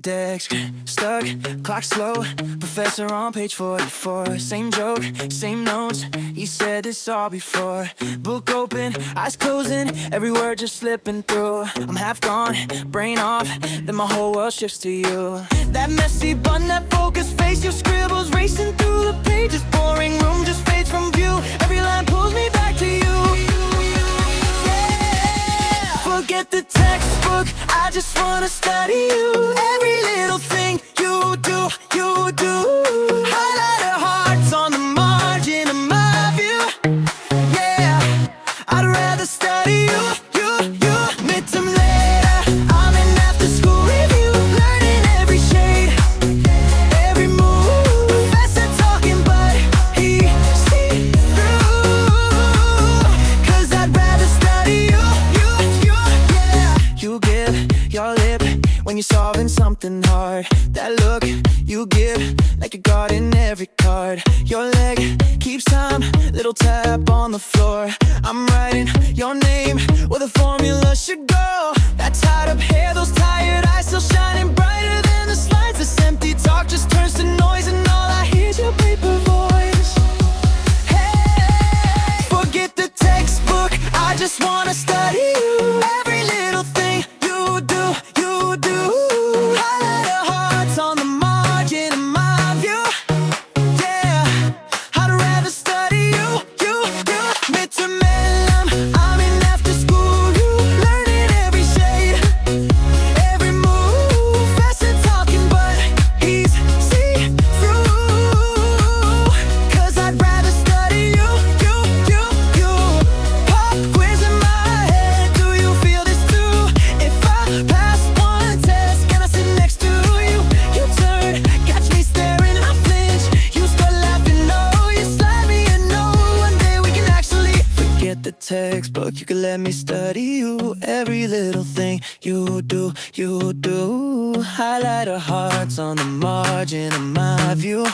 Desk stuck, clock slow. Professor on page 44. Same joke, same notes. He said this all before. Book open, eyes closing, every word just slipping through. I'm half gone, brain off, then my whole world shifts to you. That messy bun, that focused face, your scribbles racing through the pages. Boring room just fades from view. Every line pulls me back to you. Forget the textbook, I just wanna study you. You. When you're solving something hard. That look you give, like you got in every card. Your leg keeps time, little tap on the floor. I'm writing your name where the formula should go. That tied up hair, those tired eyes still shining brighter textbook. You can let me study you. Every little thing you do, you do. Highlighter hearts on the margin of my view.